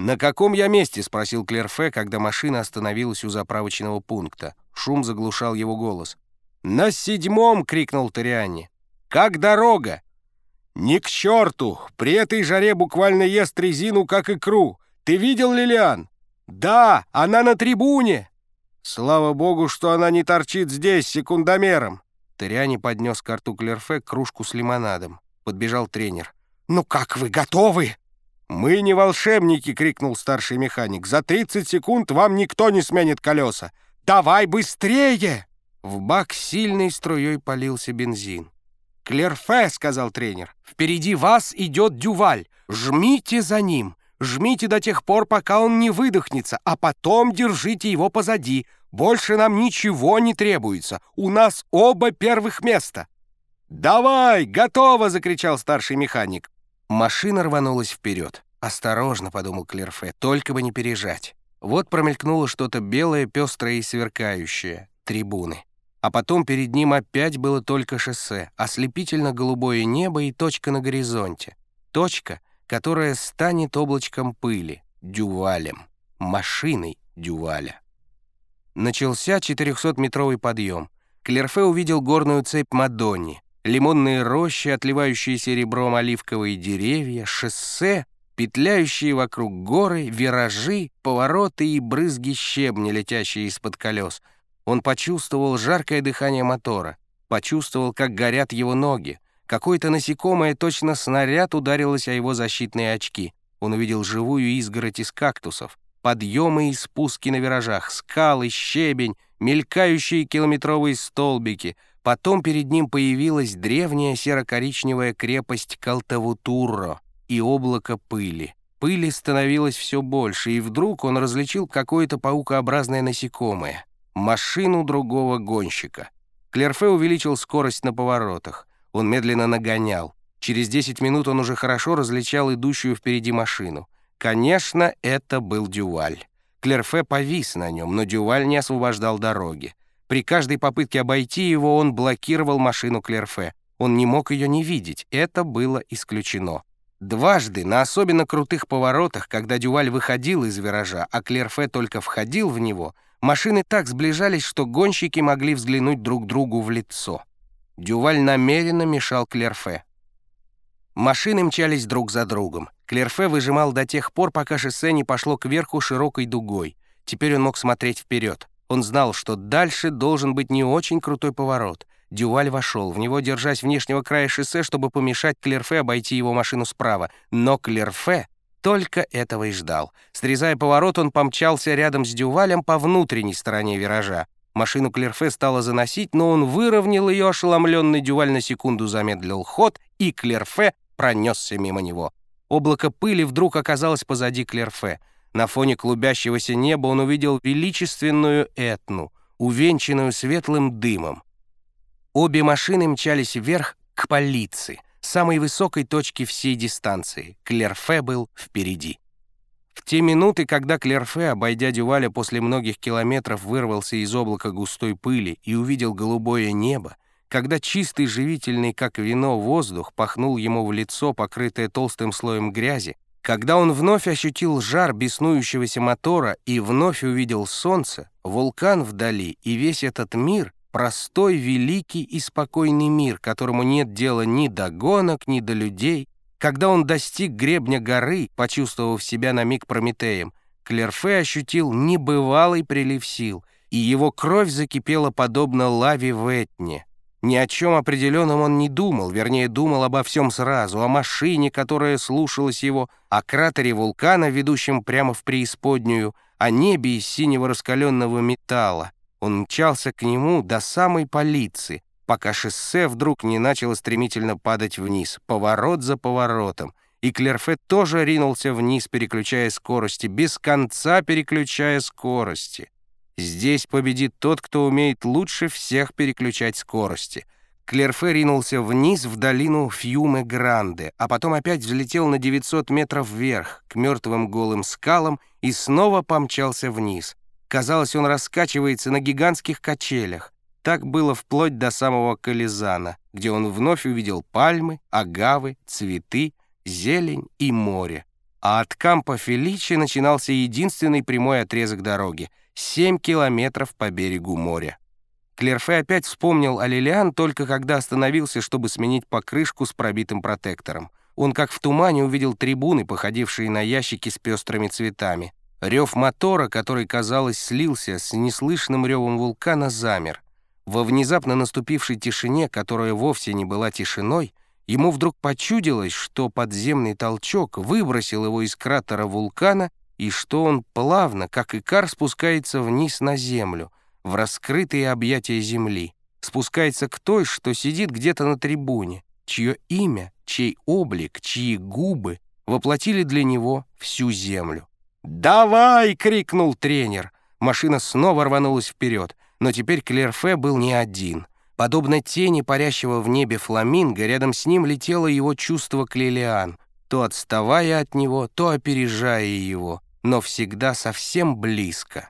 «На каком я месте?» — спросил Клерфе, когда машина остановилась у заправочного пункта. Шум заглушал его голос. «На седьмом!» — крикнул Торианни. «Как дорога?» «Ни к черту! При этой жаре буквально ест резину, как икру. Ты видел Лилиан?» «Да, она на трибуне!» «Слава богу, что она не торчит здесь секундомером!» Ториани поднес к рту Клерфе кружку с лимонадом. Подбежал тренер. «Ну как вы, готовы?» «Мы не волшебники!» — крикнул старший механик. «За 30 секунд вам никто не сменит колеса! Давай быстрее!» В бак сильной струей полился бензин. «Клерфе!» — сказал тренер. «Впереди вас идет Дюваль. Жмите за ним. Жмите до тех пор, пока он не выдохнется, а потом держите его позади. Больше нам ничего не требуется. У нас оба первых места». «Давай, готово!» — закричал старший механик. Машина рванулась вперед. «Осторожно», — подумал Клерфе, — «только бы не пережать». Вот промелькнуло что-то белое, пестрое и сверкающее. Трибуны. А потом перед ним опять было только шоссе, ослепительно-голубое небо и точка на горизонте. Точка, которая станет облачком пыли, дювалем, машиной дюваля. Начался 400-метровый подъем. Клерфе увидел горную цепь Мадонни, лимонные рощи, отливающие серебром оливковые деревья, шоссе, петляющие вокруг горы, виражи, повороты и брызги щебня, летящие из-под колес. Он почувствовал жаркое дыхание мотора, почувствовал, как горят его ноги. Какое-то насекомое, точно снаряд, ударилось о его защитные очки. Он увидел живую изгородь из кактусов, подъемы и спуски на виражах, скалы, щебень, мелькающие километровые столбики — Потом перед ним появилась древняя серо-коричневая крепость Калтавутурро и облако пыли. Пыли становилось все больше, и вдруг он различил какое-то паукообразное насекомое — машину другого гонщика. Клерфе увеличил скорость на поворотах. Он медленно нагонял. Через 10 минут он уже хорошо различал идущую впереди машину. Конечно, это был Дюваль. Клерфе повис на нем, но Дюваль не освобождал дороги. При каждой попытке обойти его он блокировал машину Клерфе. Он не мог ее не видеть, это было исключено. Дважды, на особенно крутых поворотах, когда Дюваль выходил из виража, а Клерфе только входил в него, машины так сближались, что гонщики могли взглянуть друг другу в лицо. Дюваль намеренно мешал Клерфе. Машины мчались друг за другом. Клерфе выжимал до тех пор, пока шоссе не пошло кверху широкой дугой. Теперь он мог смотреть вперед. Он знал, что дальше должен быть не очень крутой поворот. Дюваль вошел, в него держась внешнего края шоссе, чтобы помешать Клерфе обойти его машину справа. Но Клерфе только этого и ждал. Срезая поворот, он помчался рядом с Дювалем по внутренней стороне виража. Машину Клерфе стало заносить, но он выровнял ее, ошеломленный Дюваль на секунду замедлил ход, и Клерфе пронесся мимо него. Облако пыли вдруг оказалось позади Клерфе. На фоне клубящегося неба он увидел величественную Этну, увенчанную светлым дымом. Обе машины мчались вверх к полиции, самой высокой точке всей дистанции. Клерфе был впереди. В те минуты, когда Клерфе, обойдя Дюваля после многих километров, вырвался из облака густой пыли и увидел голубое небо, когда чистый живительный, как вино, воздух пахнул ему в лицо, покрытое толстым слоем грязи, когда он вновь ощутил жар беснующегося мотора и вновь увидел солнце, вулкан вдали и весь этот мир, простой, великий и спокойный мир, которому нет дела ни до гонок, ни до людей, когда он достиг гребня горы, почувствовав себя на миг Прометеем, Клерфе ощутил небывалый прилив сил, и его кровь закипела подобно лаве в Этне — ни о чем определенном он не думал, вернее, думал обо всем сразу, о машине, которая слушалась его, о кратере вулкана, ведущем прямо в преисподнюю, о небе из синего раскаленного металла. Он мчался к нему до самой полиции, пока шоссе вдруг не начало стремительно падать вниз, поворот за поворотом, и Клерфе тоже ринулся вниз, переключая скорости, без конца переключая скорости. Здесь победит тот, кто умеет лучше всех переключать скорости. Клерфе ринулся вниз в долину Фьюме-Гранде, а потом опять взлетел на 900 метров вверх, к мертвым голым скалам, и снова помчался вниз. Казалось, он раскачивается на гигантских качелях. Так было вплоть до самого Кализана, где он вновь увидел пальмы, агавы, цветы, зелень и море. а от Кампо Феличи начинался единственный прямой отрезок дороги — 7 километров по берегу моря. Клерфе опять вспомнил о Лилиан только когда остановился, чтобы сменить покрышку с пробитым протектором. Он как в тумане увидел трибуны, походившие на ящики с пестрыми цветами. Рев мотора, который, казалось, слился с неслышным ревом вулкана, замер. Во внезапно наступившей тишине, которая вовсе не была тишиной, ему вдруг почудилось, что подземный толчок выбросил его из кратера вулкана и что он плавно, как икар, спускается вниз на землю, в раскрытые объятия земли, спускается к той, что сидит где-то на трибуне, чье имя, чей облик, чьи губы воплотили для него всю землю. «Давай!» — крикнул тренер. Машина снова рванулась вперед, но теперь Клерфе был не один. Подобно тени парящего в небе фламинго, рядом с ним летело его чувство Клелиан, то отставая от него, то опережая его, но всегда совсем близко.